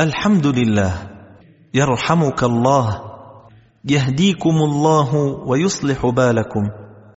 الحمد لله يرحمك الله يهديكم الله ويصلح بالكم.